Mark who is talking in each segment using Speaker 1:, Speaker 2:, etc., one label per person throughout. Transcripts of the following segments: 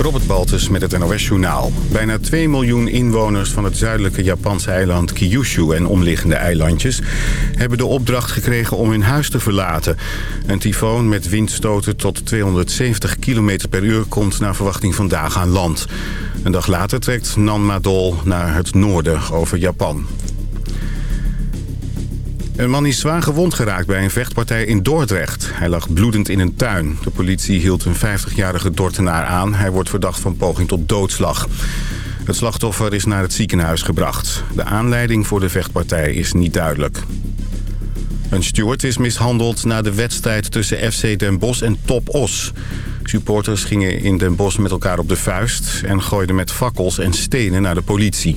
Speaker 1: Robert Baltus met het NOS-journaal. Bijna 2 miljoen inwoners van het zuidelijke Japanse eiland Kyushu en omliggende eilandjes... hebben de opdracht gekregen om hun huis te verlaten. Een tyfoon met windstoten tot 270 km per uur komt naar verwachting vandaag aan land. Een dag later trekt Nanmadol naar het noorden over Japan. Een man is zwaar gewond geraakt bij een vechtpartij in Dordrecht. Hij lag bloedend in een tuin. De politie hield een 50-jarige Dortenaar aan. Hij wordt verdacht van poging tot doodslag. Het slachtoffer is naar het ziekenhuis gebracht. De aanleiding voor de vechtpartij is niet duidelijk. Een steward is mishandeld na de wedstrijd tussen FC Den Bosch en Top Os. Supporters gingen in Den Bosch met elkaar op de vuist... en gooiden met fakkels en stenen naar de politie.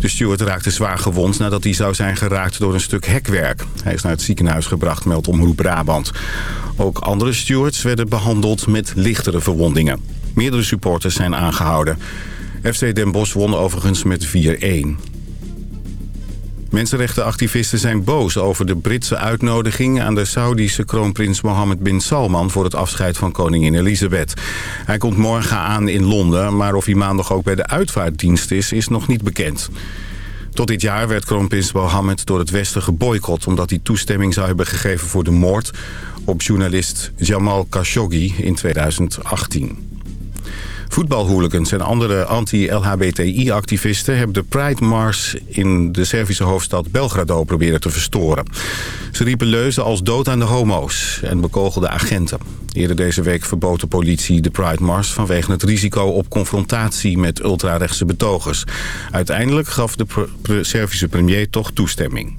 Speaker 1: De steward raakte zwaar gewond nadat hij zou zijn geraakt door een stuk hekwerk. Hij is naar het ziekenhuis gebracht, meldt Omroep Brabant. Ook andere stewards werden behandeld met lichtere verwondingen. Meerdere supporters zijn aangehouden. FC Den Bosch won overigens met 4-1. Mensenrechtenactivisten zijn boos over de Britse uitnodiging... aan de Saudische kroonprins Mohammed bin Salman... voor het afscheid van koningin Elizabeth. Hij komt morgen aan in Londen... maar of hij maandag ook bij de uitvaartdienst is, is nog niet bekend. Tot dit jaar werd kroonprins Mohammed door het Westen geboycott... omdat hij toestemming zou hebben gegeven voor de moord... op journalist Jamal Khashoggi in 2018. Voetbalhooligans en andere anti-LHBTI-activisten... hebben de Pride Mars in de Servische hoofdstad Belgrado proberen te verstoren. Ze riepen leuzen als dood aan de homo's en bekogelden agenten. Eerder deze week verbood de politie de Pride Mars... vanwege het risico op confrontatie met ultrarechtse betogers. Uiteindelijk gaf de Servische premier toch toestemming.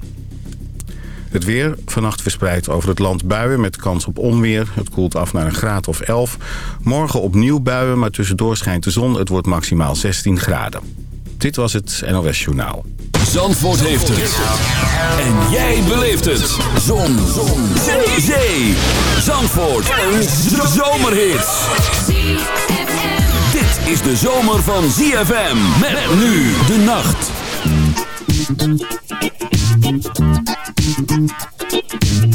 Speaker 1: Het weer, vannacht verspreid over het land buien met kans op onweer. Het koelt af naar een graad of 11. Morgen opnieuw buien, maar tussendoor schijnt de zon. Het wordt maximaal 16 graden. Dit was het NOS Journaal.
Speaker 2: Zandvoort heeft het. En jij beleeft het. Zon. zon. Zee. Zee. Zandvoort. Een zomerhit. Dit is de zomer van ZFM. Met nu de nacht.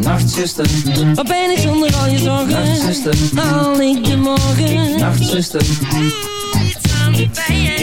Speaker 3: Nachtzuster,
Speaker 4: wat ben ik zonder al je zorgen?
Speaker 3: Nachtzuster,
Speaker 4: haal ik de morgen?
Speaker 3: Nachtzuster,
Speaker 4: iets aan de pijn.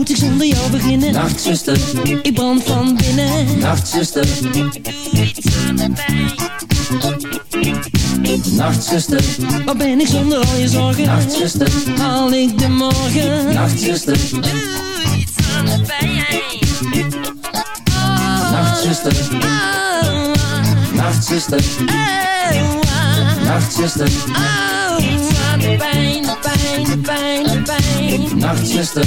Speaker 4: Moet ik zonder jou beginnen?
Speaker 3: Nachtzuster,
Speaker 4: Ik brand van binnen.
Speaker 3: Nachtzuster, Nachtzuster,
Speaker 4: Waar ben ik zonder al je zorgen?
Speaker 3: Nachtzuster,
Speaker 4: Haal ik de morgen?
Speaker 3: Nachtzuster,
Speaker 4: Doe iets aan de pijn. Oh,
Speaker 3: Nachtzuster,
Speaker 4: oh,
Speaker 3: Nachtzuster,
Speaker 4: oh,
Speaker 3: Nachtzuster,
Speaker 4: oh, iets aan de pijn, de pijn, de pijn, de pijn.
Speaker 3: Nachtzuster,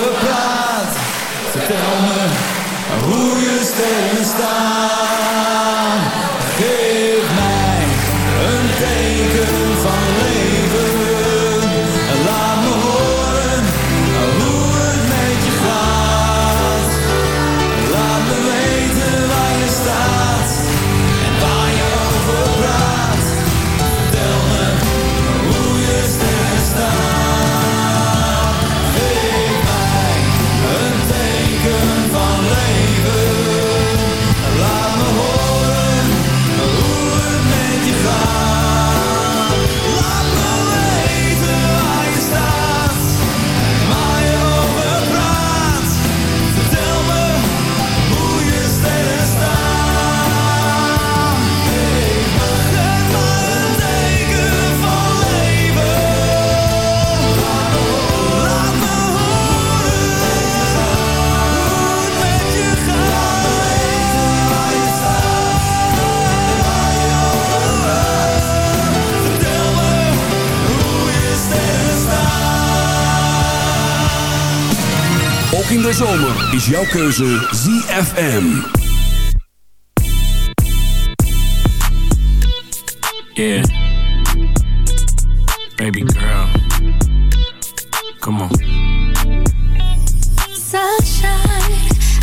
Speaker 5: te está.
Speaker 2: Ook in de zomer is jouw keuze ZFM.
Speaker 6: Yeah. Baby girl. Come on.
Speaker 7: Sunshine,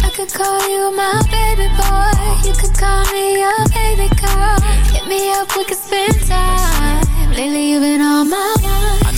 Speaker 7: I could call you my baby boy. You could call me your baby girl. Hit me up, we could spend time. Lately, you've been on my mind.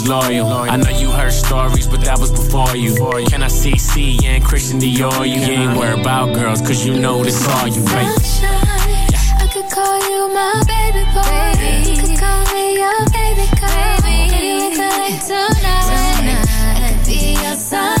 Speaker 6: loyal. I know you heard stories, but that was before you. Can I see C and Christian Dior? You ain't worried about girls, cause you know this all you, right?
Speaker 7: I could call you my baby boy. You could call me your baby girl. Baby, could tonight. I could be your sunshine.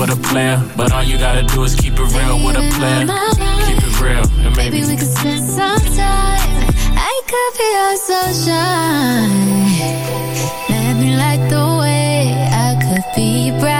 Speaker 6: With a player, but all you gotta do is keep it real with a player. Keep it real, and maybe
Speaker 7: Maybe we could spend some time. I could be your sunshine. Let me light the way. I could be a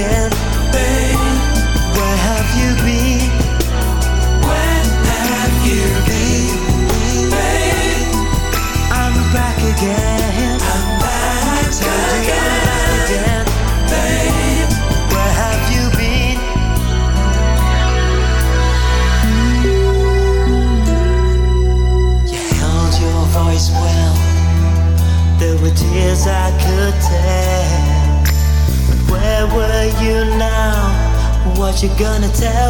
Speaker 5: again. you're gonna tell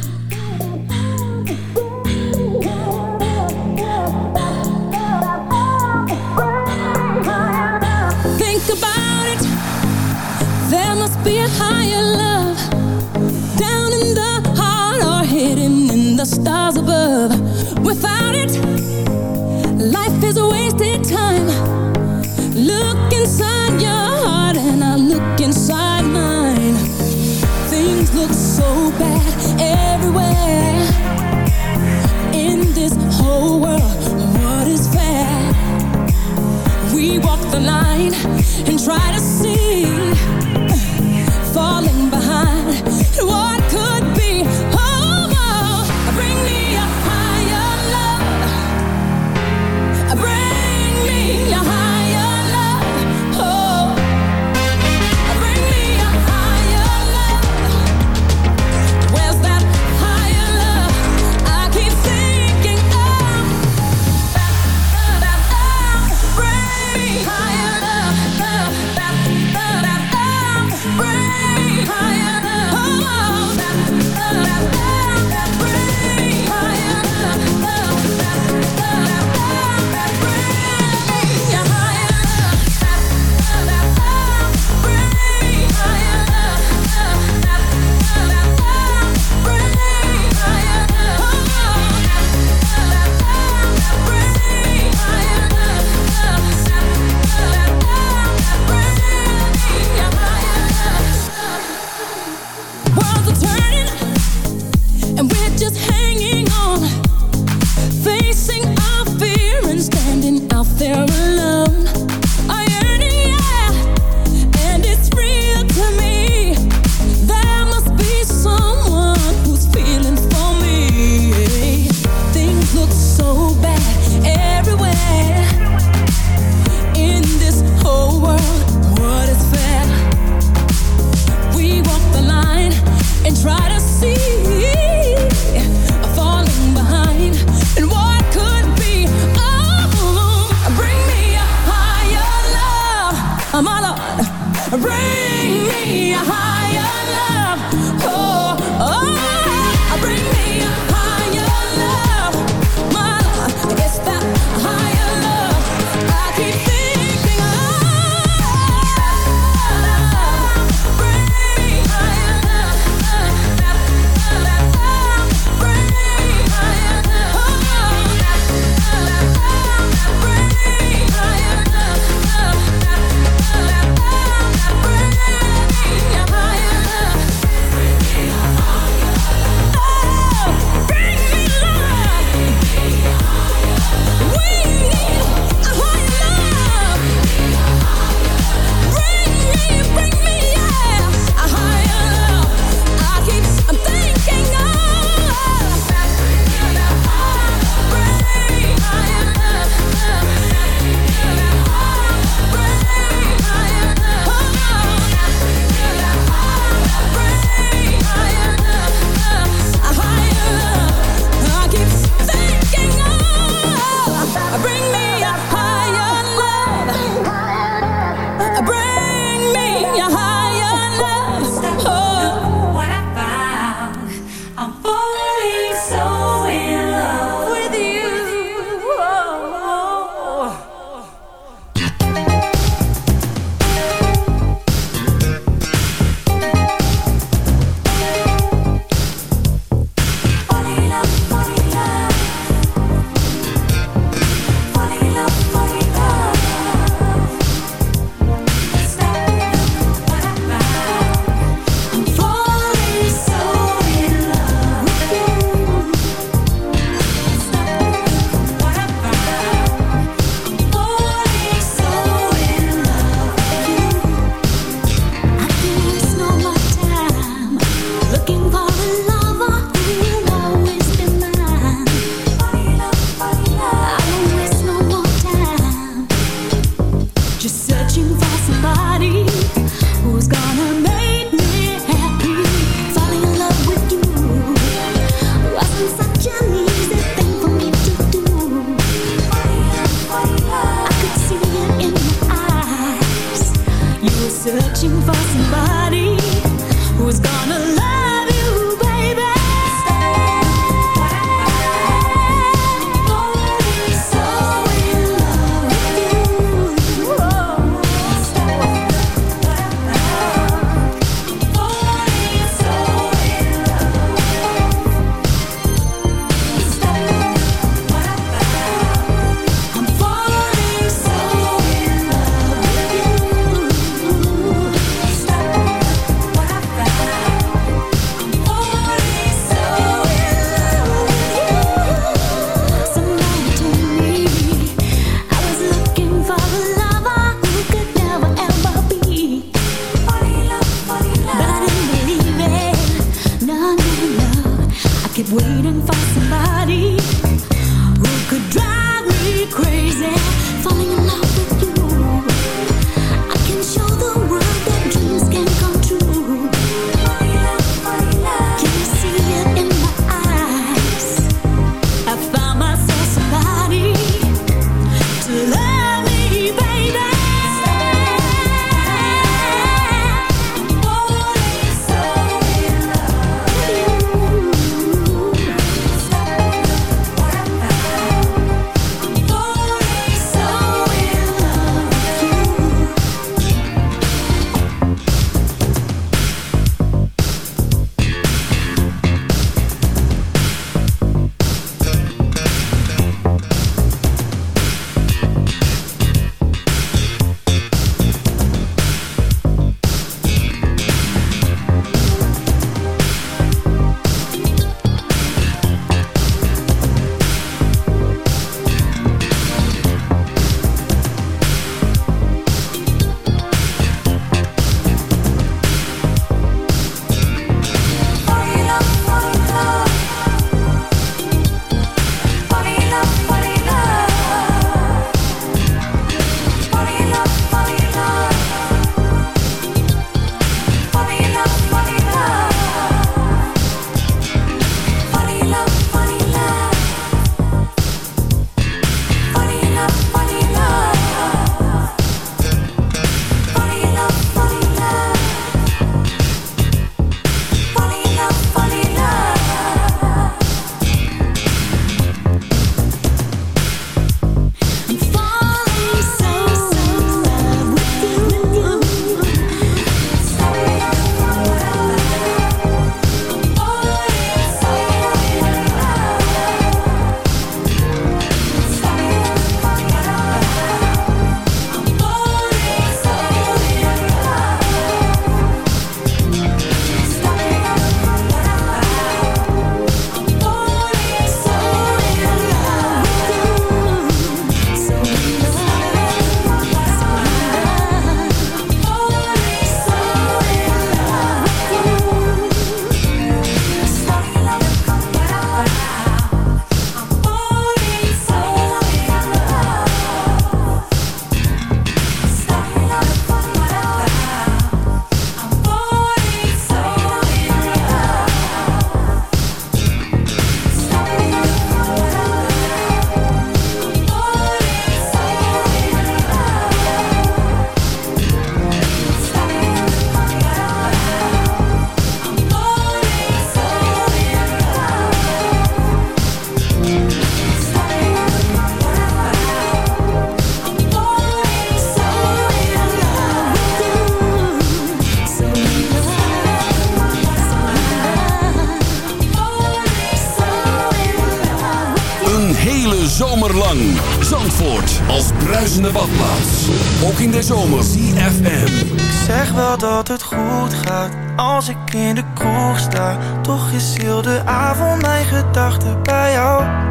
Speaker 2: Als bruisende badplaats. Ook in de zomer. CFM.
Speaker 8: Ik zeg wel dat het goed gaat als ik in de kroeg sta. Toch is heel de avond mijn gedachten bij jou.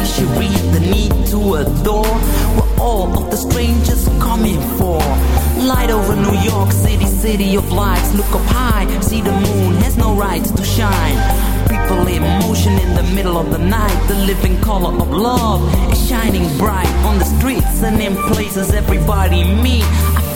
Speaker 9: Its read the need to adore. What all of the strangers coming for. Light over New York City, city of lights. Look up high, see the moon has no right to shine. People in motion in the middle of the night. The living color of love is shining bright on the streets and in places everybody meet.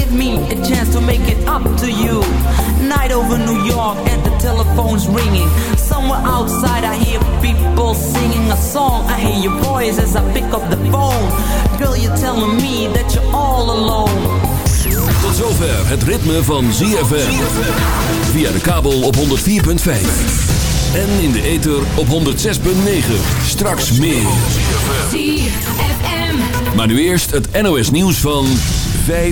Speaker 9: Give me a chance to make it up to you Night over New York and the telephone's ringing Somewhere outside I hear people singing a song I hear your voice as I pick up the phone Girl, you're telling me that you're all alone
Speaker 2: Tot zover het ritme van ZFM. Via de kabel op 104.5. En in de ether op 106.9. Straks meer. Maar nu eerst het NOS nieuws van 5